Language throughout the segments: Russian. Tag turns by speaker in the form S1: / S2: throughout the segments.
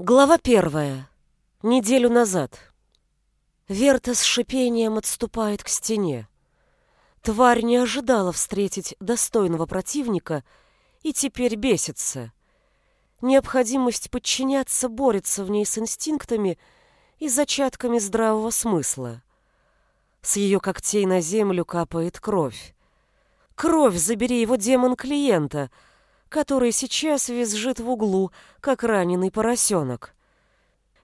S1: Глава первая. Неделю назад. Верта с шипением отступает к стене. Тварь не ожидала встретить достойного противника и теперь бесится. Необходимость подчиняться борется в ней с инстинктами и зачатками здравого смысла. С ее когтей на землю капает кровь. Кровь, забери его демон клиента — который сейчас визжит в углу, как раненый поросенок.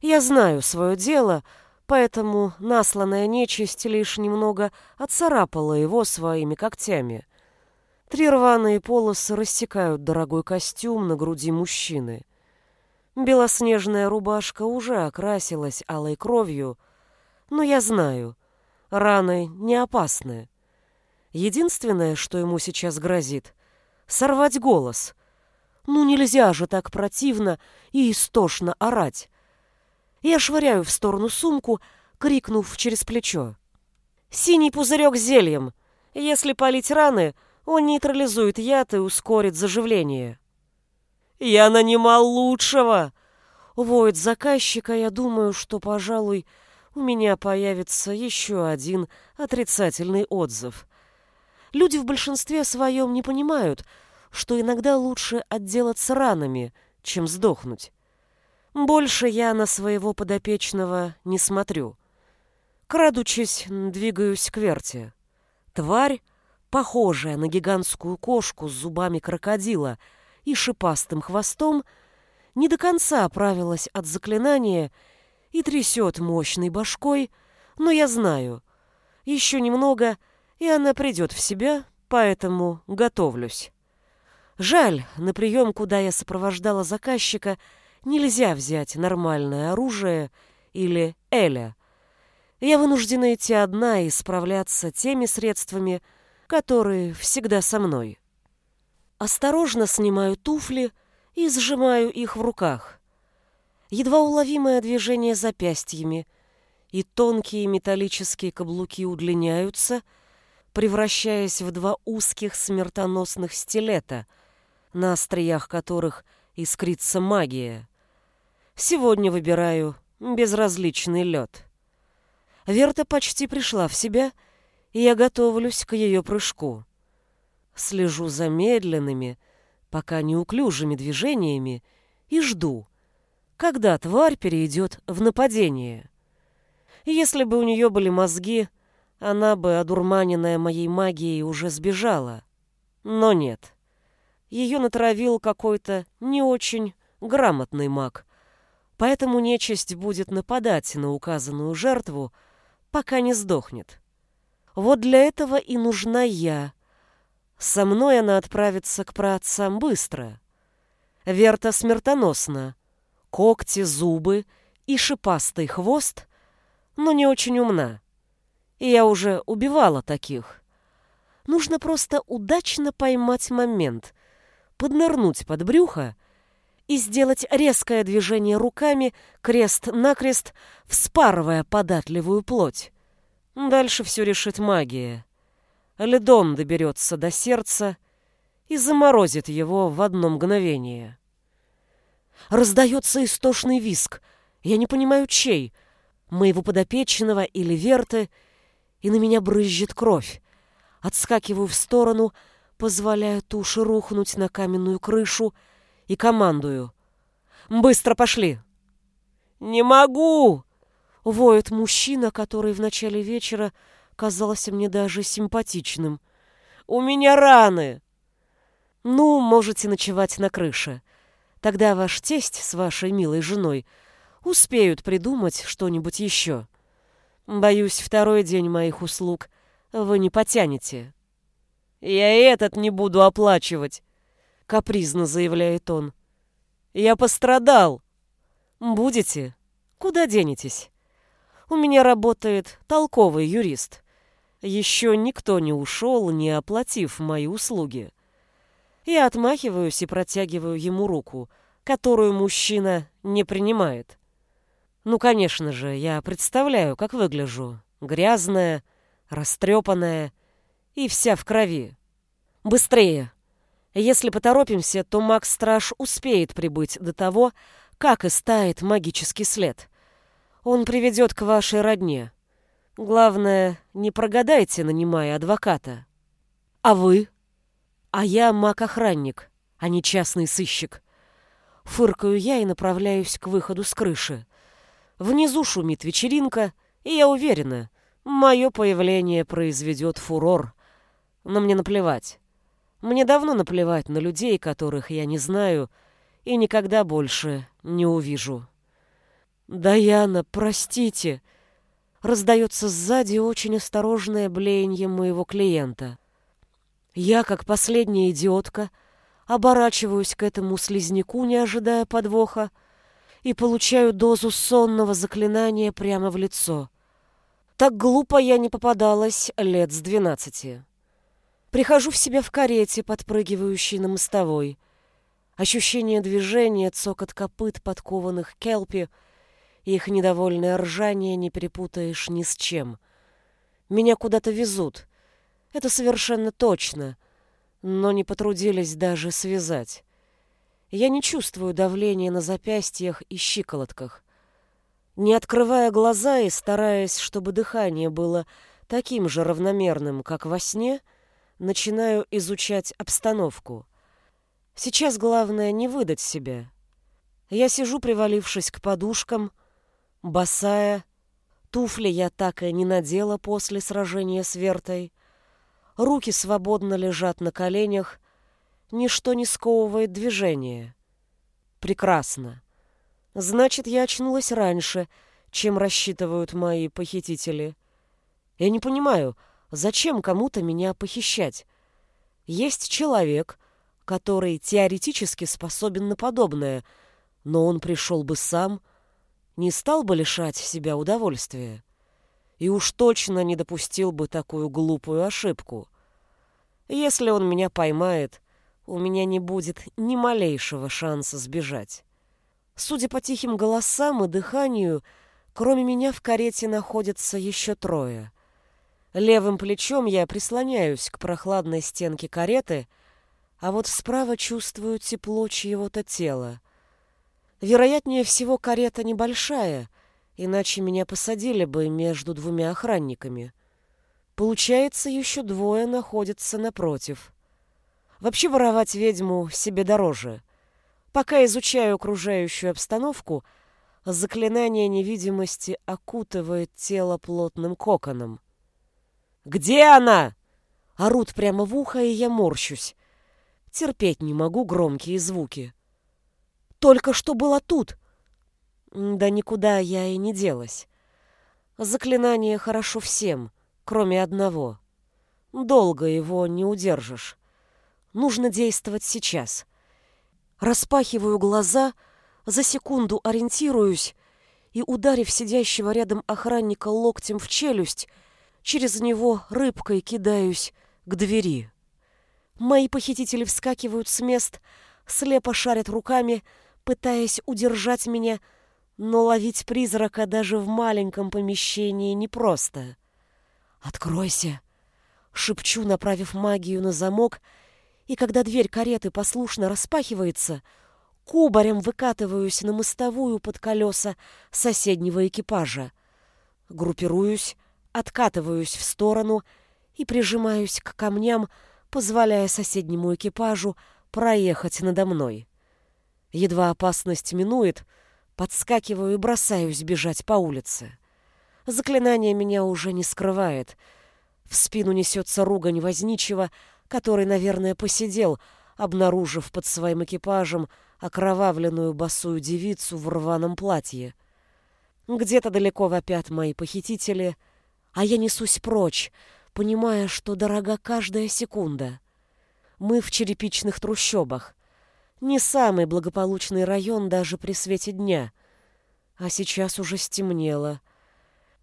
S1: Я знаю свое дело, поэтому насланная нечисть лишь немного отцарапала его своими когтями. Три рваные полосы рассекают дорогой костюм на груди мужчины. Белоснежная рубашка уже окрасилась алой кровью, но я знаю, раны не опасны. Единственное, что ему сейчас грозит — сорвать голос — ну нельзя же так противно и истошно орать. Я швыряю в сторону сумку, крикнув через плечо. «Синий пузырек с зельем. Если полить раны, он нейтрализует яд и ускорит заживление». «Я нанимал лучшего!» Воет заказчика, я думаю, что, пожалуй, у меня появится еще один отрицательный отзыв. Люди в большинстве своем не понимают, что иногда лучше отделаться ранами, чем сдохнуть. Больше я на своего подопечного не смотрю. Крадучись, двигаюсь к Верте. Тварь, похожая на гигантскую кошку с зубами крокодила и шипастым хвостом, не до конца оправилась от заклинания и трясет мощной башкой, но я знаю, еще немного, и она придет в себя, поэтому готовлюсь. Жаль, на прием, куда я сопровождала заказчика, нельзя взять нормальное оружие или Эля. Я вынуждена идти одна и справляться теми средствами, которые всегда со мной. Осторожно снимаю туфли и сжимаю их в руках. Едва уловимое движение запястьями, и тонкие металлические каблуки удлиняются, превращаясь в два узких смертоносных стилета — на остриях которых искрится магия. Сегодня выбираю безразличный лед. Верта почти пришла в себя, и я готовлюсь к ее прыжку. Слежу за медленными, пока неуклюжими движениями и жду, когда тварь перейдет в нападение. Если бы у нее были мозги, она бы, одурманенная моей магией, уже сбежала. Но нет ее натравил какой-то не очень грамотный маг. Поэтому нечисть будет нападать на указанную жертву, пока не сдохнет. Вот для этого и нужна я. Со мной она отправится к праотцам быстро. Верта смертоносна. Когти, зубы и шипастый хвост, но не очень умна. И я уже убивала таких. Нужно просто удачно поймать момент — поднырнуть под брюхо и сделать резкое движение руками крест-накрест, вспарывая податливую плоть. Дальше все решит магия. Ледом доберется до сердца и заморозит его в одно мгновение. Раздается истошный виск. Я не понимаю, чей. Моего подопечного или Верты, и на меня брызжет кровь. Отскакиваю в сторону — позволяю туше рухнуть на каменную крышу и командую. «Быстро пошли!» «Не могу!» — воет мужчина, который в начале вечера казался мне даже симпатичным. «У меня раны!» «Ну, можете ночевать на крыше. Тогда ваш тесть с вашей милой женой успеют придумать что-нибудь еще. Боюсь, второй день моих услуг вы не потянете». «Я и этот не буду оплачивать», — капризно заявляет он. «Я пострадал». «Будете? Куда денетесь? У меня работает толковый юрист. Еще никто не ушел, не оплатив мои услуги». Я отмахиваюсь и протягиваю ему руку, которую мужчина не принимает. Ну, конечно же, я представляю, как выгляжу. Грязная, растрепанная, и вся в крови. Быстрее! Если поторопимся, то Макс-страж успеет прибыть до того, как истает магический след. Он приведет к вашей родне. Главное, не прогадайте, нанимая адвоката. А вы? А я маг-охранник, а не частный сыщик. Фыркаю я и направляюсь к выходу с крыши. Внизу шумит вечеринка, и я уверена, мое появление произведет фурор. Но мне наплевать. Мне давно наплевать на людей, которых я не знаю и никогда больше не увижу. «Даяна, простите!» Раздается сзади очень осторожное блеяние моего клиента. Я, как последняя идиотка, оборачиваюсь к этому слизняку, не ожидая подвоха, и получаю дозу сонного заклинания прямо в лицо. Так глупо я не попадалась лет с двенадцати. Прихожу в себя в карете, подпрыгивающей на мостовой. Ощущение движения, цокот копыт, подкованных келпи — их недовольное ржание не перепутаешь ни с чем. Меня куда-то везут. Это совершенно точно. Но не потрудились даже связать. Я не чувствую давления на запястьях и щиколотках. Не открывая глаза и стараясь, чтобы дыхание было таким же равномерным, как во сне, начинаю изучать обстановку. Сейчас главное не выдать себя. Я сижу, привалившись к подушкам, Босая, туфли я так и не надела после сражения с Вертой. Руки свободно лежат на коленях, ничто не сковывает движение. Прекрасно. Значит, я очнулась раньше, чем рассчитывают мои похитители. Я не понимаю, зачем кому-то меня похищать? Есть человек, который теоретически способен на подобное, но он пришел бы сам — не стал бы лишать себя удовольствия. И уж точно не допустил бы такую глупую ошибку. Если он меня поймает, у меня не будет ни малейшего шанса сбежать. Судя по тихим голосам и дыханию, кроме меня в карете находятся еще трое. Левым плечом я прислоняюсь к прохладной стенке кареты, а вот справа чувствую тепло чьего-то тела. Вероятнее всего, карета небольшая, иначе меня посадили бы между двумя охранниками. Получается, еще двое находятся напротив. Вообще воровать ведьму себе дороже. Пока изучаю окружающую обстановку, заклинание невидимости окутывает тело плотным коконом. «Где она?» Орут прямо в ухо, и я морщусь. Терпеть не могу громкие звуки. Только что была тут. Да никуда я и не делась. Заклинание хорошо всем, кроме одного. Долго его не удержишь. Нужно действовать сейчас. Распахиваю глаза, за секунду ориентируюсь и, ударив сидящего рядом охранника локтем в челюсть, через него рыбкой кидаюсь к двери. Мои похитители вскакивают с мест, слепо шарят руками, пытаясь удержать меня, но ловить призрака даже в маленьком помещении непросто. «Откройся!» — шепчу, направив магию на замок, и когда дверь кареты послушно распахивается, кубарем выкатываюсь на мостовую под колеса соседнего экипажа. Группируюсь, откатываюсь в сторону и прижимаюсь к камням, позволяя соседнему экипажу проехать надо мной. Едва опасность минует, подскакиваю и бросаюсь бежать по улице. Заклинание меня уже не скрывает. В спину несется ругань возничего, который, наверное, посидел, обнаружив под своим экипажем окровавленную босую девицу в рваном платье. Где-то далеко вопят мои похитители, а я несусь прочь, понимая, что дорога каждая секунда. Мы в черепичных трущобах. Не самый благополучный район даже при свете дня. А сейчас уже стемнело.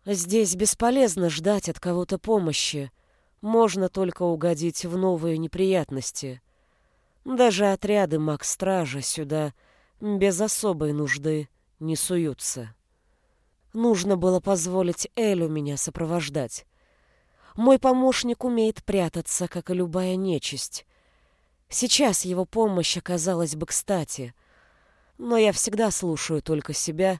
S1: Здесь бесполезно ждать от кого-то помощи. Можно только угодить в новые неприятности. Даже отряды маг-стража сюда без особой нужды не суются. Нужно было позволить Элю меня сопровождать. Мой помощник умеет прятаться, как и любая нечисть. Сейчас его помощь оказалась бы кстати. Но я всегда слушаю только себя,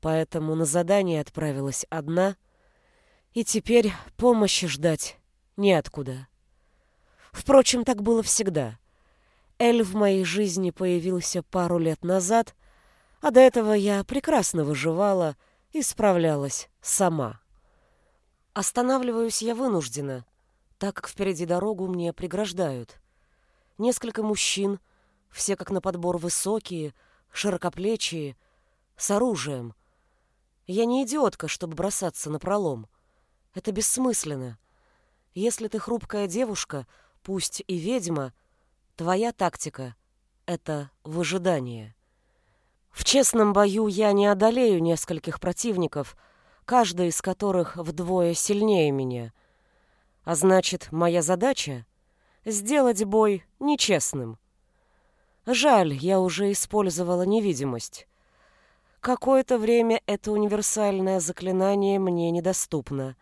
S1: поэтому на задание отправилась одна, и теперь помощи ждать неоткуда. Впрочем, так было всегда. Эль в моей жизни появился пару лет назад, а до этого я прекрасно выживала и справлялась сама. Останавливаюсь я вынуждена, так как впереди дорогу мне преграждают. Несколько мужчин, все как на подбор высокие, широкоплечие, с оружием. Я не идиотка, чтобы бросаться на пролом. Это бессмысленно. Если ты хрупкая девушка, пусть и ведьма, твоя тактика — это выжидание. В честном бою я не одолею нескольких противников, каждый из которых вдвое сильнее меня. А значит, моя задача — сделать бой нечестным. Жаль, я уже использовала невидимость. Какое-то время это универсальное заклинание мне недоступно.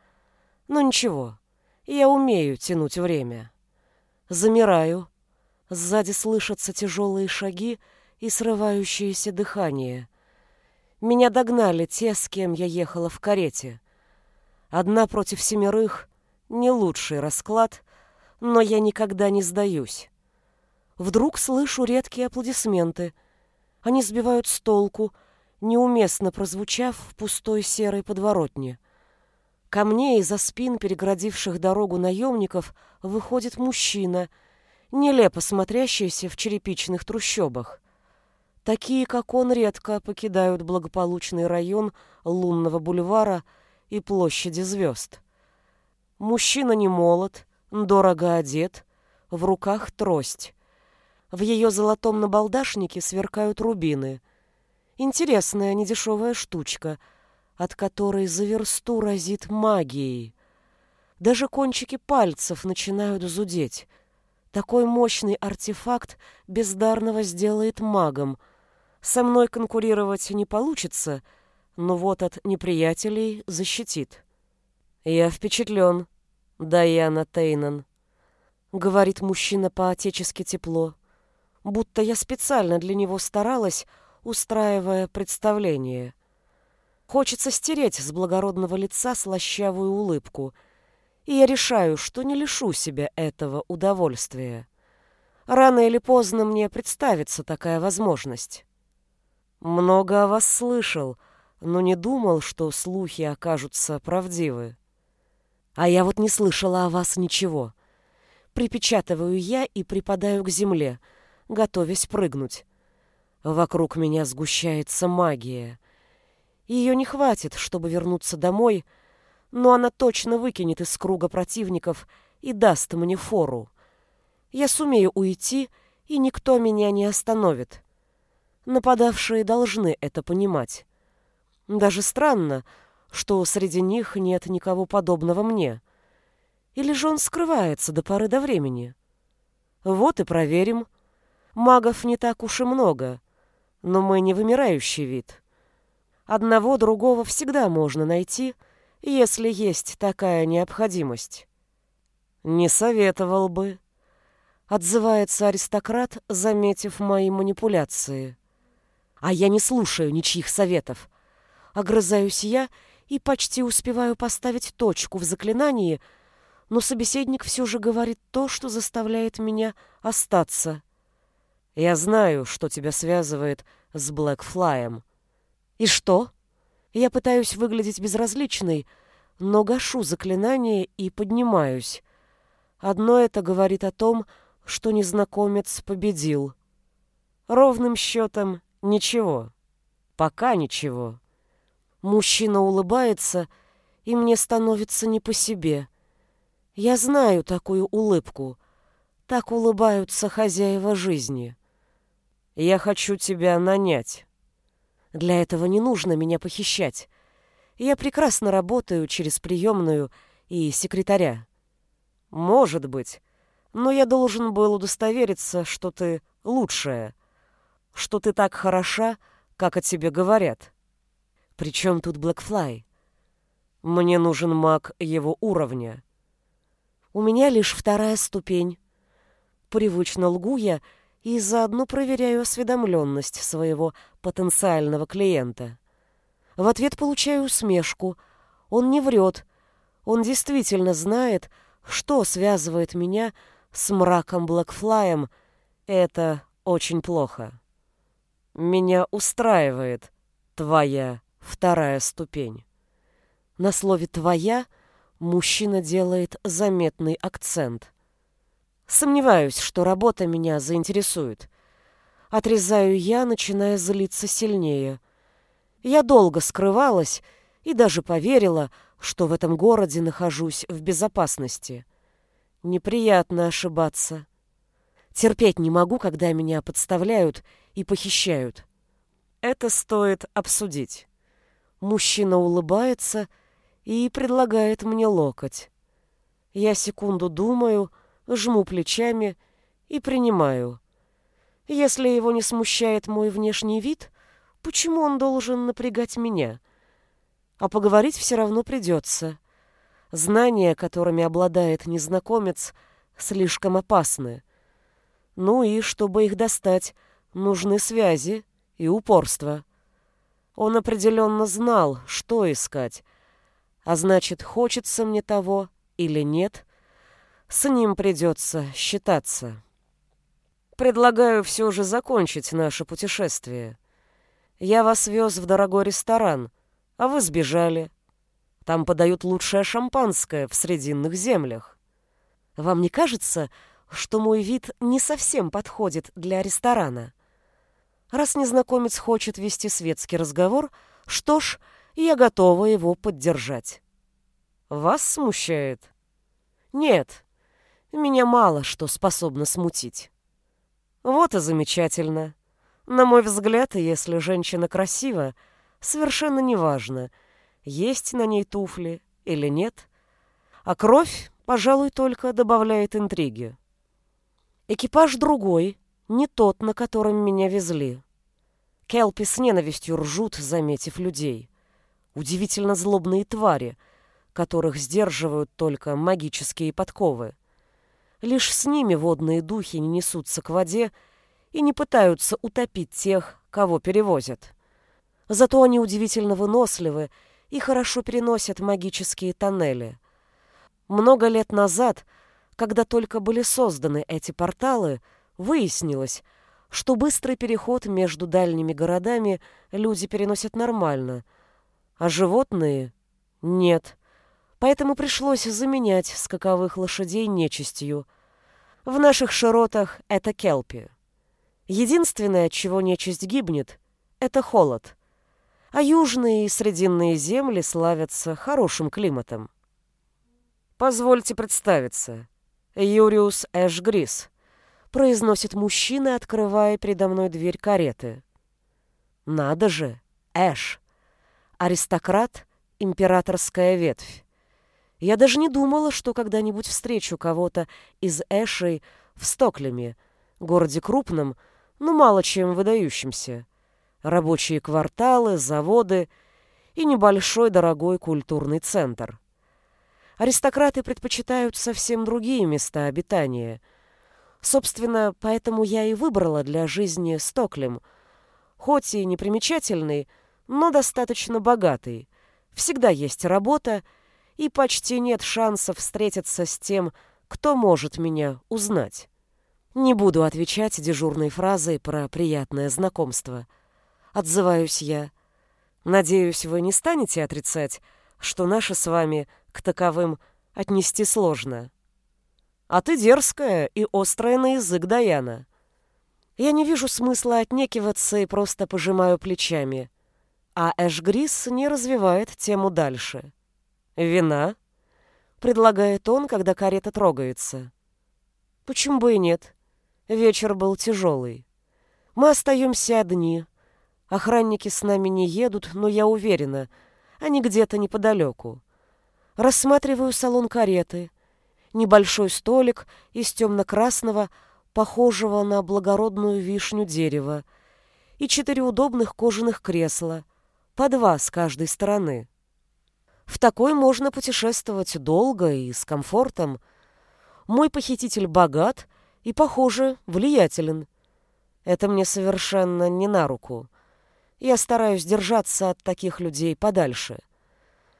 S1: Но ничего, я умею тянуть время. Замираю. Сзади слышатся тяжелые шаги и срывающееся дыхание. Меня догнали те, с кем я ехала в карете. Одна против семерых — не лучший расклад, но я никогда не сдаюсь. Вдруг слышу редкие аплодисменты. Они сбивают с толку, неуместно прозвучав в пустой серой подворотне. Ко мне из-за спин переградивших дорогу наемников выходит мужчина, нелепо смотрящийся в черепичных трущобах. Такие, как он, редко покидают благополучный район лунного бульвара и площади звезд. Мужчина не молод, дорого одет, в руках трость. В ее золотом набалдашнике сверкают рубины. Интересная недешевая штучка, от которой за версту разит магией. Даже кончики пальцев начинают зудеть. Такой мощный артефакт бездарного сделает магом. Со мной конкурировать не получится, но вот от неприятелей защитит. Я впечатлен, Даяна Тейнан. Говорит мужчина по-отечески тепло будто я специально для него старалась, устраивая представление. Хочется стереть с благородного лица слащавую улыбку, и я решаю, что не лишу себя этого удовольствия. Рано или поздно мне представится такая возможность. Много о вас слышал, но не думал, что слухи окажутся правдивы. А я вот не слышала о вас ничего. Припечатываю я и припадаю к земле — готовясь прыгнуть. Вокруг меня сгущается магия. Ее не хватит, чтобы вернуться домой, но она точно выкинет из круга противников и даст мне фору. Я сумею уйти, и никто меня не остановит. Нападавшие должны это понимать. Даже странно, что среди них нет никого подобного мне. Или же он скрывается до поры до времени? Вот и проверим, — Магов не так уж и много, но мы не вымирающий вид. Одного другого всегда можно найти, если есть такая необходимость. Не советовал бы, отзывается аристократ, заметив мои манипуляции. А я не слушаю ничьих советов. Огрызаюсь я и почти успеваю поставить точку в заклинании, но собеседник все же говорит то, что заставляет меня остаться. Я знаю, что тебя связывает с Блэкфлаем. И что? Я пытаюсь выглядеть безразличной, но гашу заклинание и поднимаюсь. Одно это говорит о том, что незнакомец победил. Ровным счетом ничего. Пока ничего. Мужчина улыбается, и мне становится не по себе. Я знаю такую улыбку. Так улыбаются хозяева жизни. Я хочу тебя нанять. Для этого не нужно меня похищать. Я прекрасно работаю через приемную и секретаря. Может быть, но я должен был удостовериться, что ты лучшая, что ты так хороша, как о тебе говорят. Причем тут Блэкфлай? Мне нужен маг его уровня. У меня лишь вторая ступень. Привычно лгу я и заодно проверяю осведомленность своего потенциального клиента. В ответ получаю усмешку. Он не врет. Он действительно знает, что связывает меня с мраком Блэкфлаем. Это очень плохо. Меня устраивает твоя вторая ступень. На слове «твоя» мужчина делает заметный акцент. Сомневаюсь, что работа меня заинтересует. Отрезаю я, начиная злиться сильнее. Я долго скрывалась и даже поверила, что в этом городе нахожусь в безопасности. Неприятно ошибаться. Терпеть не могу, когда меня подставляют и похищают. Это стоит обсудить. Мужчина улыбается и предлагает мне локоть. Я секунду думаю, жму плечами и принимаю. Если его не смущает мой внешний вид, почему он должен напрягать меня? А поговорить все равно придется. Знания, которыми обладает незнакомец, слишком опасны. Ну и, чтобы их достать, нужны связи и упорство. Он определенно знал, что искать, а значит, хочется мне того или нет — с ним придется считаться. Предлагаю все же закончить наше путешествие. Я вас вез в дорогой ресторан, а вы сбежали. Там подают лучшее шампанское в Срединных землях. Вам не кажется, что мой вид не совсем подходит для ресторана? Раз незнакомец хочет вести светский разговор, что ж, я готова его поддержать. Вас смущает? Нет, меня мало что способно смутить. Вот и замечательно. На мой взгляд, если женщина красива, совершенно неважно, есть на ней туфли или нет. А кровь, пожалуй, только добавляет интриги. Экипаж другой, не тот, на котором меня везли. Келпи с ненавистью ржут, заметив людей. Удивительно злобные твари, которых сдерживают только магические подковы. Лишь с ними водные духи не несутся к воде и не пытаются утопить тех, кого перевозят. Зато они удивительно выносливы и хорошо переносят магические тоннели. Много лет назад, когда только были созданы эти порталы, выяснилось, что быстрый переход между дальними городами люди переносят нормально, а животные — нет. Поэтому пришлось заменять скаковых лошадей нечистью. В наших широтах это келпи. Единственное, от чего нечисть гибнет, это холод. А южные и срединные земли славятся хорошим климатом. Позвольте представиться. Юриус Эшгрис, произносит мужчина, открывая передо мной дверь кареты. Надо же, Эш. Аристократ, императорская ветвь. Я даже не думала, что когда-нибудь встречу кого-то из Эшей в Стоклеме, городе крупном, но мало чем выдающемся. Рабочие кварталы, заводы и небольшой дорогой культурный центр. Аристократы предпочитают совсем другие места обитания. Собственно, поэтому я и выбрала для жизни Стоклем, хоть и непримечательный, но достаточно богатый. Всегда есть работа, и почти нет шансов встретиться с тем, кто может меня узнать. Не буду отвечать дежурной фразой про приятное знакомство. Отзываюсь я. Надеюсь, вы не станете отрицать, что наши с вами к таковым отнести сложно. А ты дерзкая и острая на язык, Даяна. Я не вижу смысла отнекиваться и просто пожимаю плечами. А Эшгрис не развивает тему дальше. «Вина?» — предлагает он, когда карета трогается. «Почему бы и нет? Вечер был тяжелый. Мы остаемся одни. Охранники с нами не едут, но я уверена, они где-то неподалеку. Рассматриваю салон кареты. Небольшой столик из темно-красного, похожего на благородную вишню дерева, и четыре удобных кожаных кресла, по два с каждой стороны. В такой можно путешествовать долго и с комфортом. Мой похититель богат и, похоже, влиятелен. Это мне совершенно не на руку. Я стараюсь держаться от таких людей подальше.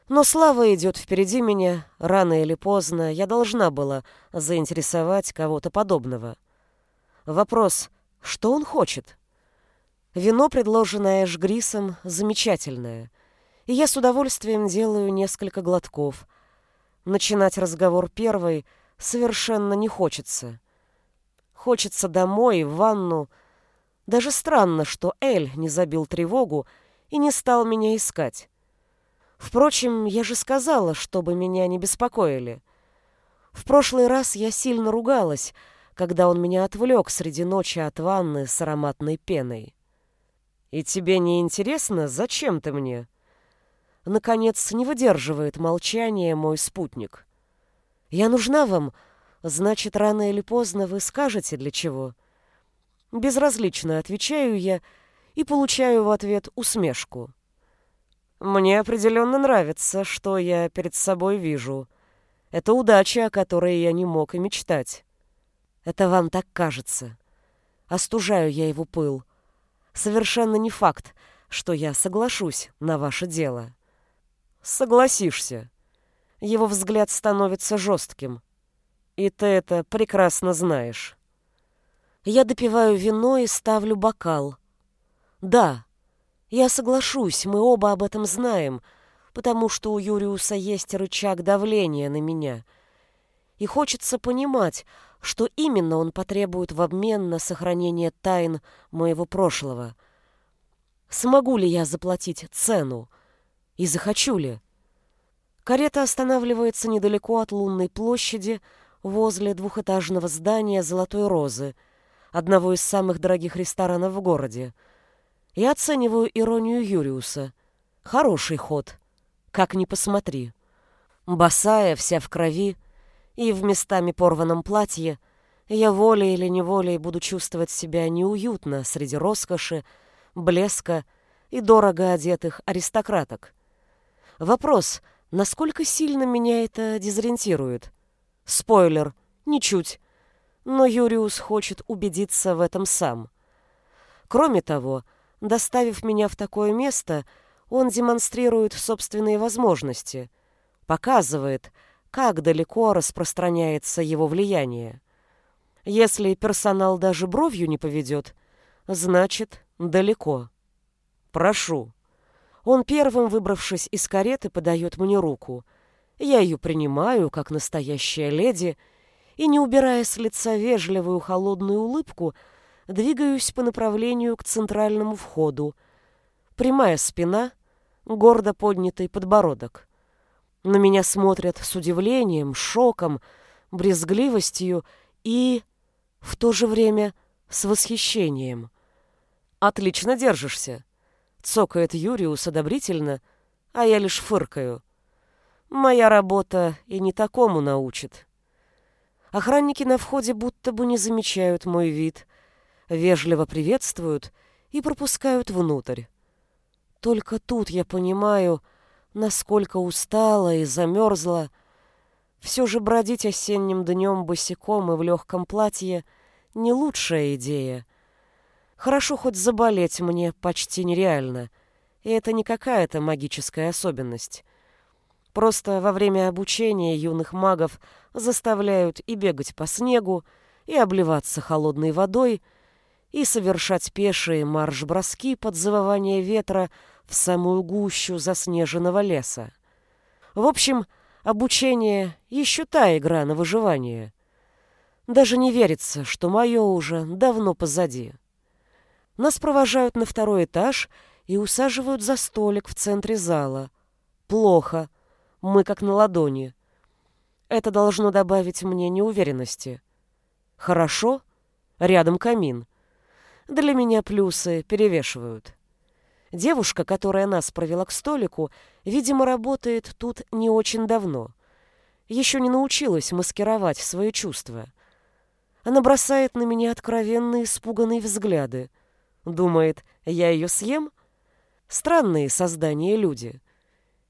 S1: Но слава идет впереди меня, рано или поздно я должна была заинтересовать кого-то подобного. Вопрос, что он хочет? Вино, предложенное Эшгрисом, замечательное, и я с удовольствием делаю несколько глотков. Начинать разговор первой совершенно не хочется. Хочется домой, в ванну. Даже странно, что Эль не забил тревогу и не стал меня искать. Впрочем, я же сказала, чтобы меня не беспокоили. В прошлый раз я сильно ругалась, когда он меня отвлек среди ночи от ванны с ароматной пеной. «И тебе не интересно, зачем ты мне?» Наконец, не выдерживает молчания мой спутник. «Я нужна вам, значит, рано или поздно вы скажете, для чего?» Безразлично отвечаю я и получаю в ответ усмешку. Мне определенно нравится, что я перед собой вижу. Это удача, о которой я не мог и мечтать. Это вам так кажется. Остужаю я его пыл. Совершенно не факт, что я соглашусь на ваше дело. Согласишься. Его взгляд становится жестким. И ты это прекрасно знаешь. Я допиваю вино и ставлю бокал. Да, я соглашусь, мы оба об этом знаем, потому что у Юриуса есть рычаг давления на меня. И хочется понимать, что именно он потребует в обмен на сохранение тайн моего прошлого. Смогу ли я заплатить цену? И захочу ли? Карета останавливается недалеко от лунной площади, возле двухэтажного здания «Золотой розы», одного из самых дорогих ресторанов в городе. Я оцениваю иронию Юриуса. Хороший ход. Как ни посмотри. Босая, вся в крови, и в местами порванном платье, я волей или неволей буду чувствовать себя неуютно среди роскоши, блеска и дорого одетых аристократок. Вопрос, насколько сильно меня это дезориентирует? Спойлер, ничуть. Но Юриус хочет убедиться в этом сам. Кроме того, Доставив меня в такое место, он демонстрирует собственные возможности, показывает, как далеко распространяется его влияние. Если персонал даже бровью не поведет, значит, далеко. Прошу. Он первым, выбравшись из кареты, подает мне руку. Я ее принимаю, как настоящая леди, и, не убирая с лица вежливую холодную улыбку, двигаюсь по направлению к центральному входу. Прямая спина, гордо поднятый подбородок. На меня смотрят с удивлением, шоком, брезгливостью и, в то же время, с восхищением. «Отлично держишься», — цокает Юриус одобрительно, а я лишь фыркаю. «Моя работа и не такому научит». Охранники на входе будто бы не замечают мой вид, вежливо приветствуют и пропускают внутрь. Только тут я понимаю, насколько устала и замерзла. Все же бродить осенним днем босиком и в легком платье — не лучшая идея. Хорошо хоть заболеть мне почти нереально, и это не какая-то магическая особенность. Просто во время обучения юных магов заставляют и бегать по снегу, и обливаться холодной водой, и совершать пешие марш-броски под завывание ветра в самую гущу заснеженного леса. В общем, обучение — еще та игра на выживание. Даже не верится, что мое уже давно позади. Нас провожают на второй этаж и усаживают за столик в центре зала. Плохо. Мы как на ладони. Это должно добавить мне неуверенности. Хорошо. Рядом камин. Для меня плюсы перевешивают. Девушка, которая нас провела к столику, видимо, работает тут не очень давно. Еще не научилась маскировать свои чувства. Она бросает на меня откровенные испуганные взгляды. Думает, я ее съем? Странные создания люди.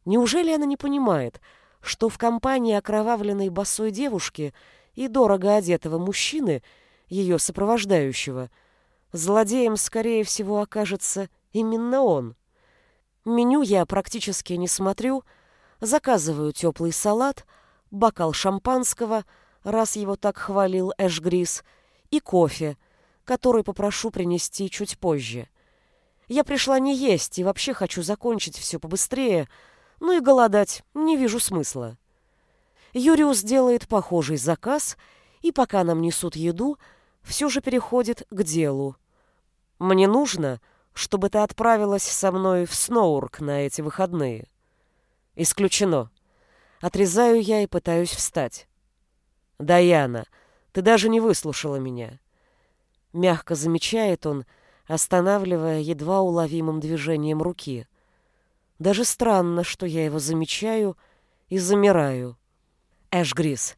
S1: Неужели она не понимает, что в компании окровавленной босой девушки и дорого одетого мужчины, ее сопровождающего, Злодеем, скорее всего, окажется именно он. Меню я практически не смотрю, заказываю теплый салат, бокал шампанского, раз его так хвалил Эш Грис, и кофе, который попрошу принести чуть позже. Я пришла не есть и вообще хочу закончить все побыстрее, ну и голодать не вижу смысла. Юриус делает похожий заказ, и пока нам несут еду, все же переходит к делу. Мне нужно, чтобы ты отправилась со мной в Сноурк на эти выходные. Исключено. Отрезаю я и пытаюсь встать. Даяна, ты даже не выслушала меня. Мягко замечает он, останавливая едва уловимым движением руки. Даже странно, что я его замечаю и замираю. Эшгрис,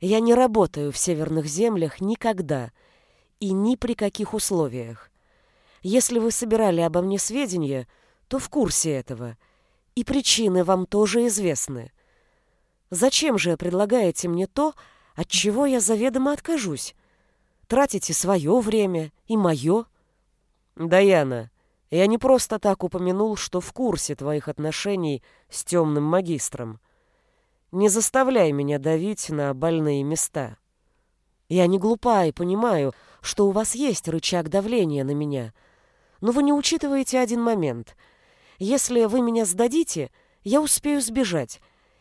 S1: я не работаю в северных землях никогда и ни при каких условиях. Если вы собирали обо мне сведения, то в курсе этого, и причины вам тоже известны. Зачем же предлагаете мне то, от чего я заведомо откажусь? Тратите свое время и мое. Даяна, я не просто так упомянул, что в курсе твоих отношений с темным магистром. Не заставляй меня давить на больные места. Я не глупа и понимаю, что у вас есть рычаг давления на меня. Но вы не учитываете один момент. Если вы меня сдадите, я успею сбежать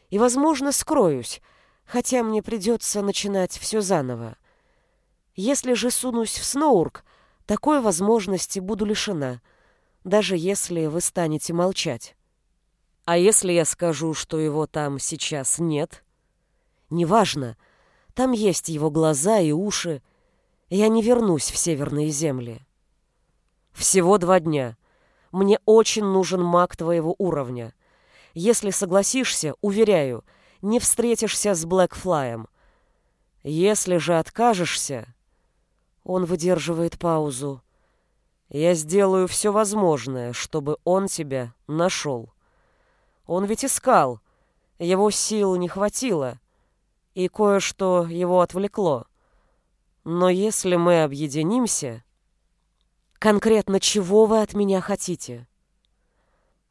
S1: и, возможно, скроюсь, хотя мне придется начинать все заново. Если же сунусь в Сноурк, такой возможности буду лишена, даже если вы станете молчать. А если я скажу, что его там сейчас нет? Неважно, там есть его глаза и уши. Я не вернусь в северные земли. Всего два дня. Мне очень нужен маг твоего уровня. Если согласишься, уверяю, не встретишься с Блэкфлаем. Если же откажешься... Он выдерживает паузу. Я сделаю все возможное, чтобы он тебя нашел. Он ведь искал. Его сил не хватило. И кое-что его отвлекло. Но если мы объединимся... Конкретно чего вы от меня хотите?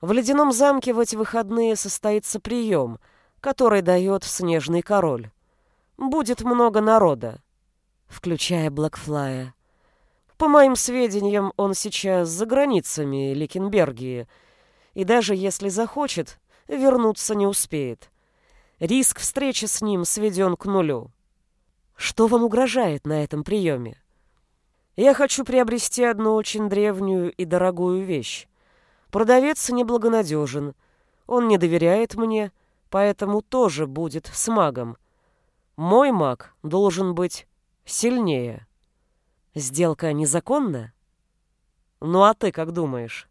S1: В ледяном замке в эти выходные состоится прием, который дает снежный король. Будет много народа, включая Блэкфлая. По моим сведениям, он сейчас за границами Ликенбергии, и даже если захочет, вернуться не успеет. Риск встречи с ним сведен к нулю. Что вам угрожает на этом приеме? Я хочу приобрести одну очень древнюю и дорогую вещь. Продавец неблагонадежен. Он не доверяет мне, поэтому тоже будет с магом. Мой маг должен быть сильнее. Сделка незаконна? Ну а ты как думаешь?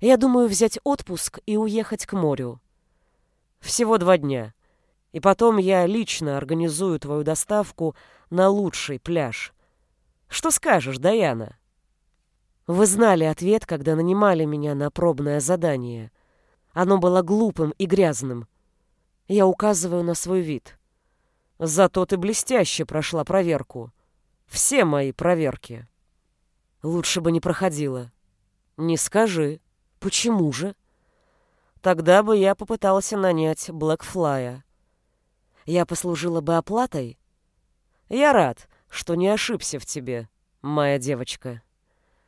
S1: Я думаю взять отпуск и уехать к морю. Всего два дня. И потом я лично организую твою доставку на лучший пляж. Что скажешь, Даяна? Вы знали ответ, когда нанимали меня на пробное задание. Оно было глупым и грязным. Я указываю на свой вид. Зато ты блестяще прошла проверку. Все мои проверки. Лучше бы не проходила. Не скажи. Почему же? Тогда бы я попытался нанять Блэкфлая. Я послужила бы оплатой? Я рад, что не ошибся в тебе, моя девочка.